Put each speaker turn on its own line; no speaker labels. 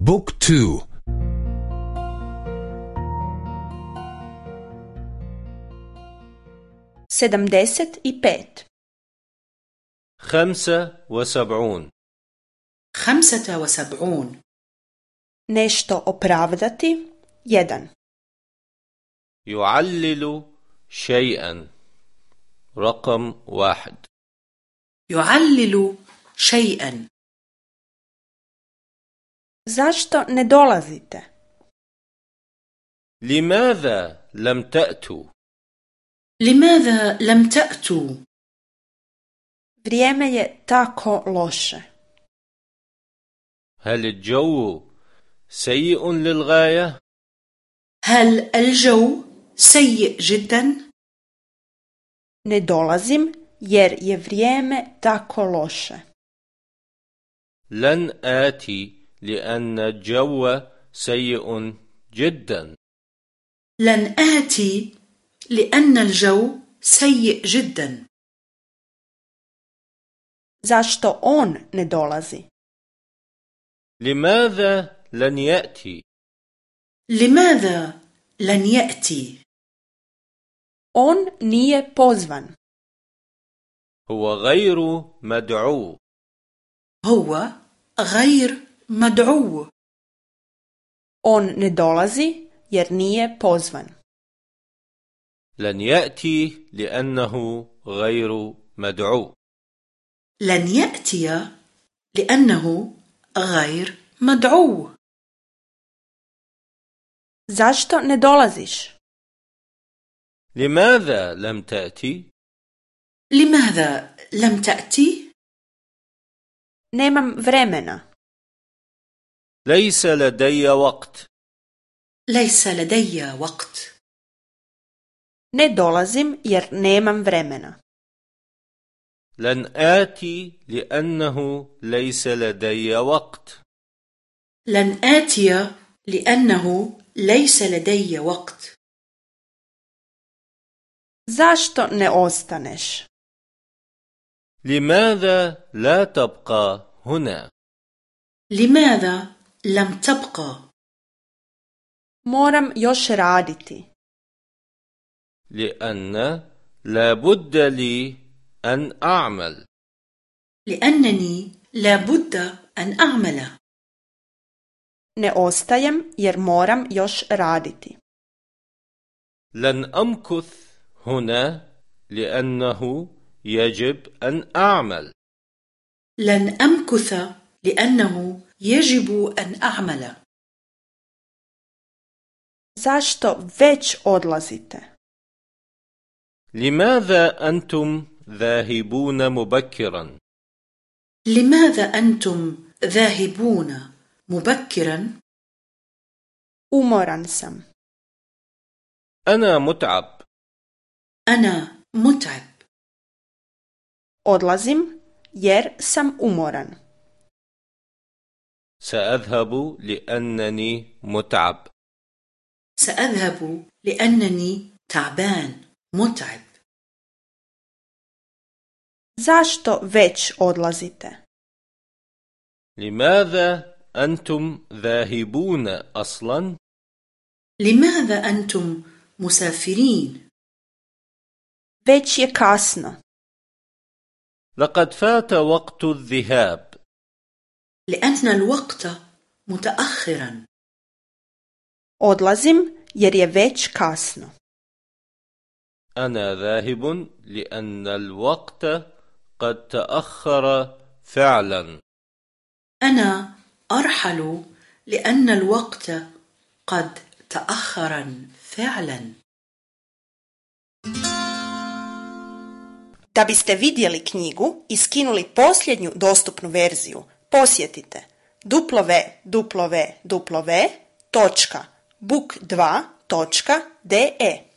بوك تو
sedamdeset i pet
خمسة وسبعون
خمسة وسبعون
nešto opravdati jedan
يعلل شيئا رقم واحد.
يعلل شيئا
zašto ne dolazite
لماذا لم تأتوا
لماذا لم تأتوا
vrijeme je tako loše
هل الجو سيء للغاية
هل الجو سيء جدا
ne dolazim jer je vrijeme tako loše
لن آتي لأن الجو سيء جدا.
لن آتي لأن الجو سيء جدا.
Zašto on ne dolazi?
لماذا لن يأتي؟
لماذا لن يأتي؟
On nije pozvan.
هو غير مدعو.
هو غير مدعو
on ne dolazi jer nije pozvan.
لن يأتي لأنه غير مدعو.
لن يأتي لأنه غير مدعو.
Zašto ne dolaziš?
لماذا لم تأتي؟
لماذا لم تأتي؟
nemam vremena.
ليس لدي وقت.
ليس لدي وقت.
Ne dolazim jer nemam vremena.
لن آتي لأنه ليس لدي وقت.
لن آتي لأنه ليس لدي وقت.
Zašto ne ostaneš?
لماذا لا تبقى هنا؟
لماذا لم تبقى؟
moram još raditi.
لأن لا بد لي أن أعمل.
لأنني لا بد أن أعمل.
Ne ostajem jer moram još raditi.
لن أمكث هنا لأنه يجب أن أعمل.
لن أمكث لأنه يجب أن أعمل.
Zašto već odlazite?
لماذا أنتم ذاهبون مبكرا؟
لماذا أنتم ذاهبون مبكرا؟
umoran sam.
أنا متعب.
أنا متعب.
Odlazim jer sam umoran.
سأذهب لأنني متعب.
سأذهب لأنني تعبان متعب.
Zašto već odlazite?
لماذا أنتم ذاهبون أصلا؟
لماذا أنتم مسافرين؟
već je kasno.
لقد فات وقت الذهاب.
لأن الوقت متأخرا
odlazim jer je već kasno
أنا ذاهب لأن الوقت قد تأخر فعلا
أنا أرحل لأن الوقت قد تأخرا فعلا
Da biste vidjeli knjigu i skinuli posljednju dostupnu verziju, posjetite www.book2.de